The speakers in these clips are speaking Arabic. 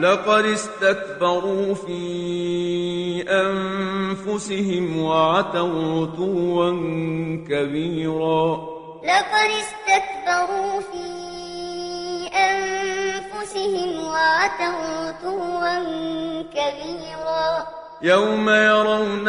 لقد استكبروا في أنفسهم وعتوا عتوا كبيرا. لقد استكبروا في أنفسهم وعتوا عتوا كبيرا. يوم يرون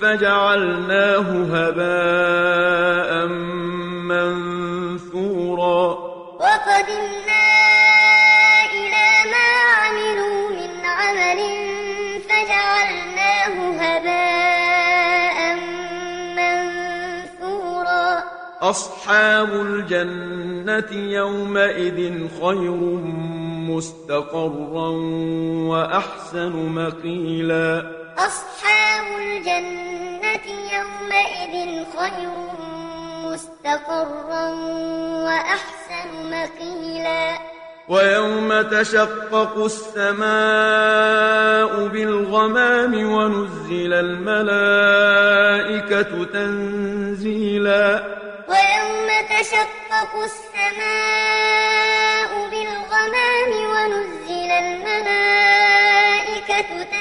فجعلناه هباء منثورا. وقدمنا إلى ما عملوا من عمل فجعلناه هباء منثورا. أصحاب الجنة يومئذ خير مستقرا وأحسن مقيلا. أصحاب خير مستقرا وأحسن مقيلا. ويوم تشقق السماء بالغمام ونزل الملائكة تنزيلا. ويوم تشقق السماء بالغمام ونزل الملائكة تنزيلا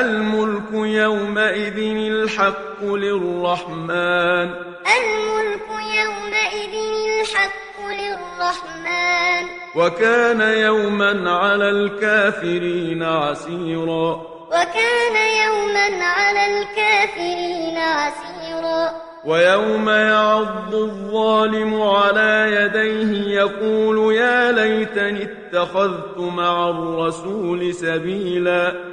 الملك يومئذ الحق للرحمن. الملك يومئذ الحق للرحمن. وكان يوما على الكافرين عسيرا. وكان يوما على الكافرين عسيرا. ويوم يعض الظالم على يديه يقول يا ليتني اتخذت مع الرسول سبيلا.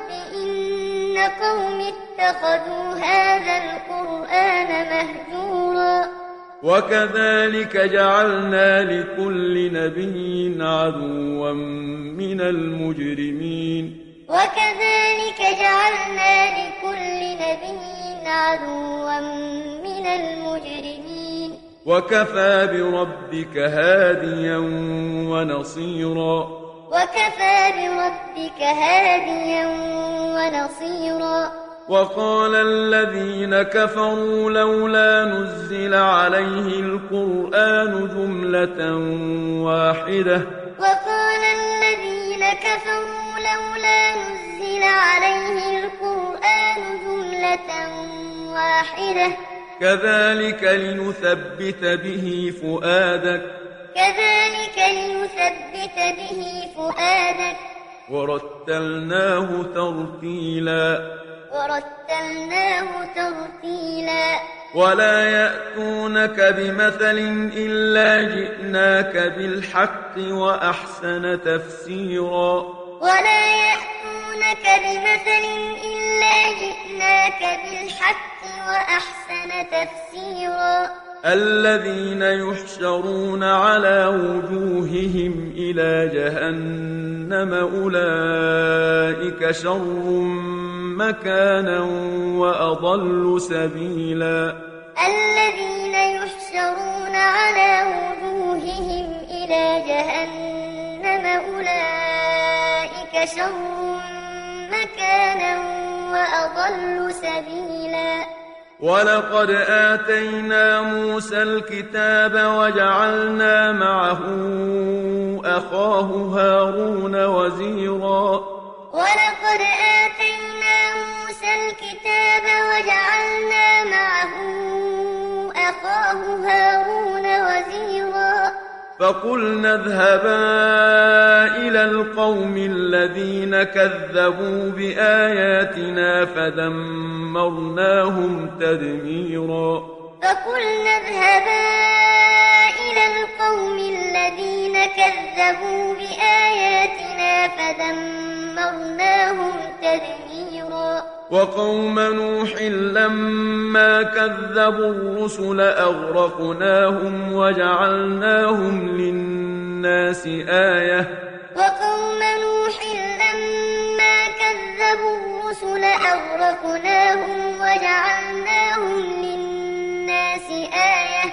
قوم اتخذوا هذا القرآن مهجورا. وكذلك جعلنا لكل نبي عدوا من المجرمين. وكذلك جعلنا لكل نبي عدوا من المجرمين. وكفى بربك هاديا ونصيرا. وكفى بربك هاديا ونصيرا وقال الذين كفروا لولا نزل عليه القرآن جملة واحدة. وقال الذين كفروا لولا نزل عليه القرآن جملة واحدة. كذلك لنثبت به فؤادك. كذلك لنثبت به فؤادك. ورتلناه ترتيلا. ورتلناه ترتيلا. ولا يأتونك بمثل إلا جئناك بالحق وأحسن تفسيرا. ولا يأتونك بمثل إلا جئناك بالحق وأحسن تفسيرا. الذين يحشرون على وجوههم إلى جهنم أولئك شر مكانا وأضل سبيلا. الذين يحشرون على وجوههم إلى جهنم أولئك شر مكانا وأضل سبيلا. ولقد آتينا موسى الكتاب وجعلنا معه أخاه هارون وزيرا. ولقد آتينا فقلنا اذهبا إلى القوم الذين كذبوا بآياتنا فدمرناهم تدميرا. فقلنا اذهبا إلى القوم الذين كذبوا بآياتنا فدمرناهم تدميرا. وقوم نوح لما كذبوا الرسل أغرقناهم وجعلناهم للناس آية. وقوم نوح لما كذبوا الرسل أغرقناهم وجعلناهم للناس آية.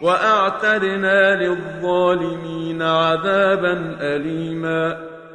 وأعتدنا للظالمين عذابا أليما.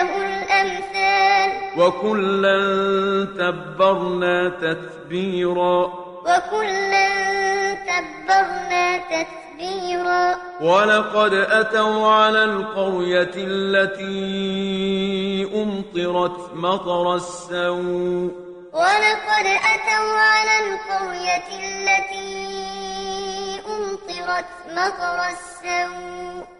له الأمثال. وكلا تبرنا تتبيرا. وكلا تبرنا تتبيرا. ولقد أتوا على القرية التي أمطرت مطر السوء. ولقد أتوا على القرية التي أمطرت مطر السوء.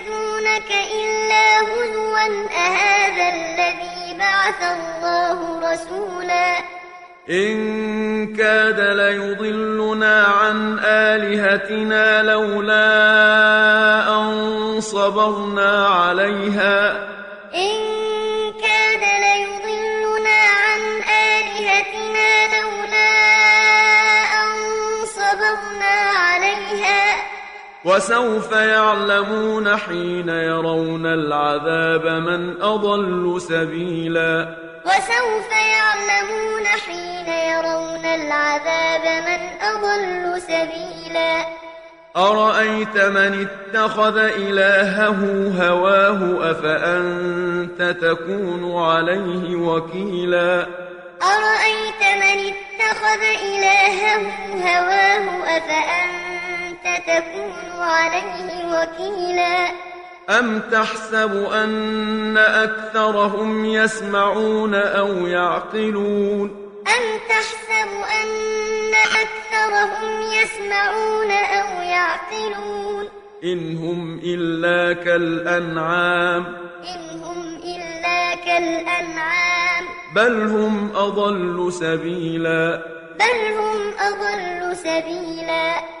إلا هزوا أهذا الذي بعث الله رسولا. إن كاد ليضلنا عن آلهتنا لولا أن صبرنا عليها. إن وسوف يعلمون حين يرون العذاب من أضل سبيلا. وسوف يعلمون حين يرون العذاب من أضل سبيلا. أرأيت من اتخذ إلهه هواه أفأنت تكون عليه وكيلا؟ أرأيت من اتخذ إلهه هواه أفأنت تكون عليه وكيلا. أم تحسب أن أكثرهم يسمعون أو يعقلون؟ أم تحسب أن أكثرهم يسمعون أو يعقلون؟ إن هم إلا كالأنعام. إن هم إلا كالأنعام. بل هم أضل سبيلا. بل هم أضل سبيلا.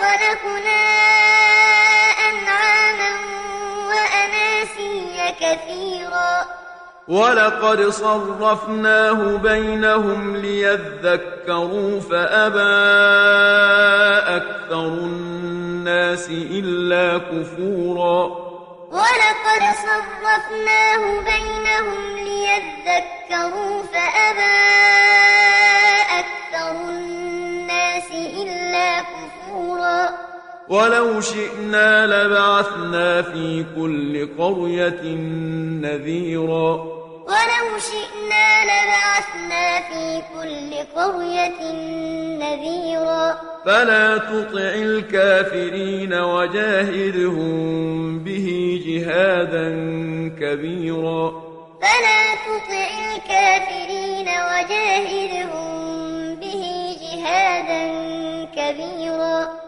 خلقنا أنعاما وأناسيا كثيرا. ولقد صرفناه بينهم ليذكروا فأبى أكثر الناس إلا كفورا. ولقد صرفناه بينهم ليذكروا فأبى أكثر الناس إلا كفورا. ولو شئنا لبعثنا في كل قرية نذيرا. ولو شئنا لبعثنا في كل قرية نذيرا. فلا تطع الكافرين وجاهدهم به جهادا كبيرا. فلا تطع الكافرين وجاهدهم به جهادا كبيرا.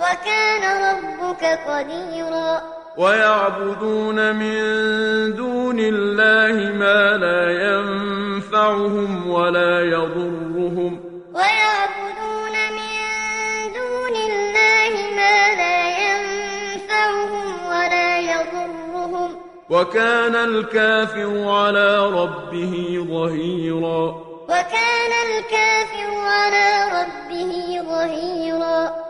وكان ربك قديرا. ويعبدون من دون الله ما لا ينفعهم ولا يضرهم. ويعبدون من دون الله ما لا ينفعهم ولا يضرهم. وكان الكافر على ربه ظهيرا. وكان الكافر على ربه ظهيرا.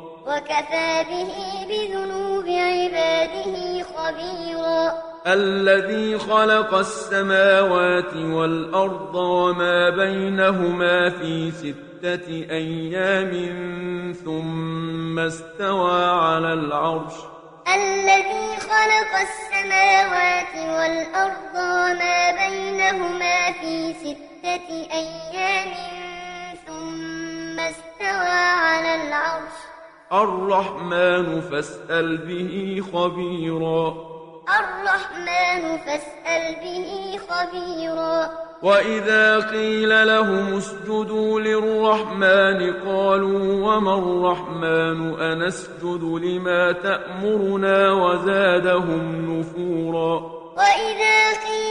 وكفى به بذنوب عباده خبيرا. الذي خلق السماوات والأرض وما بينهما في ستة أيام ثم استوى على العرش. الذي خلق السماوات والأرض وما بينهما في ستة أيام ثم استوى على العرش. الرحمن فاسأل به خبيرا. الرحمن فاسأل به خبيرا. وإذا قيل لهم اسجدوا للرحمن قالوا وما الرحمن أنسجد لما تأمرنا وزادهم نفورا. وإذا قيل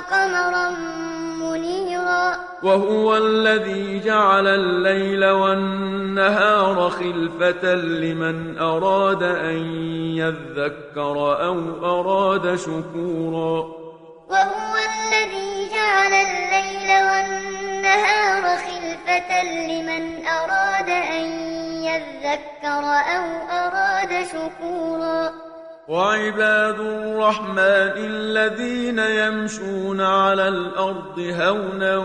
وقمرا منيرا. وهو الذي جعل الليل والنهار خلفة لمن أراد أن يذكر أو أراد شكورا. وهو الذي جعل الليل والنهار خلفة لمن أراد أن يذكر أو أراد شكورا. وعباد الرحمن الذين يمشون على الأرض هونا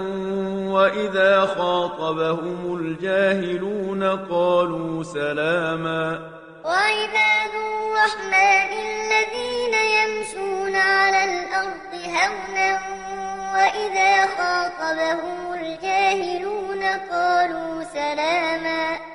وإذا خاطبهم الجاهلون قالوا سلاما وعباد الرحمن الذين يمشون على الأرض هونا وإذا خاطبهم الجاهلون قالوا سلاما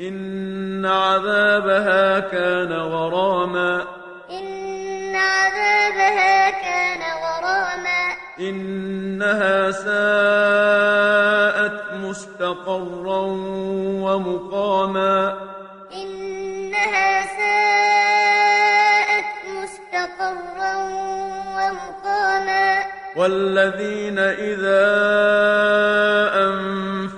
إن عذابها كان غراما. إن عذابها كان غراما. إنها ساءت مستقرا ومقاما. إنها ساءت مستقرا ومقاما. والذين إذا أنفقوا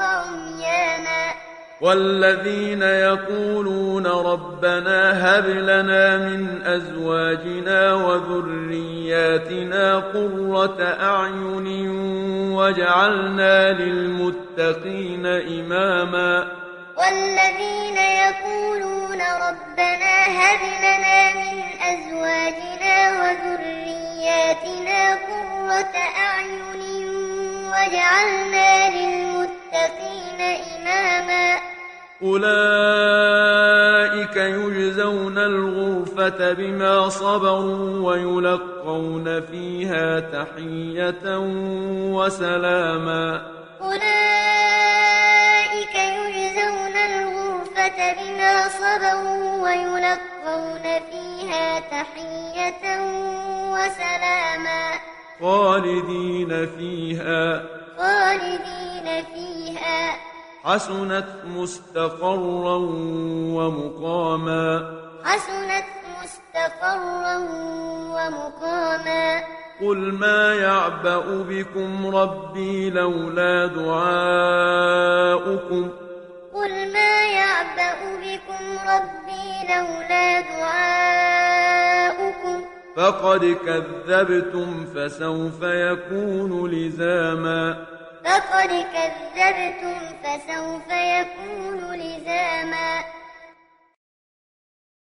وعميانا والذين يقولون ربنا هب لنا من أزواجنا وذرياتنا قرة أعين واجعلنا للمتقين إماما. والذين يقولون ربنا هب لنا من أزواجنا وذرياتنا قرة أعين واجعلنا للمتقين إماما. أولئك يجزون الغرفة بما صبروا ويلقون فيها تحية وسلاما. أولئك يجزون الغرفة بما صبروا ويلقون فيها تحية وسلاما. خالدين فيها. خالدين فيها. حسنت مستقرا ومقاما. حسنت مستقرا ومقاما. قل ما يعبأ بكم ربي لولا دعاؤكم. قل ما يعبأ بكم ربي لولا دعاؤكم. فقد كذبتم فسوف يكون لزاما. فقد كذبتم فسوف يكون لزاما.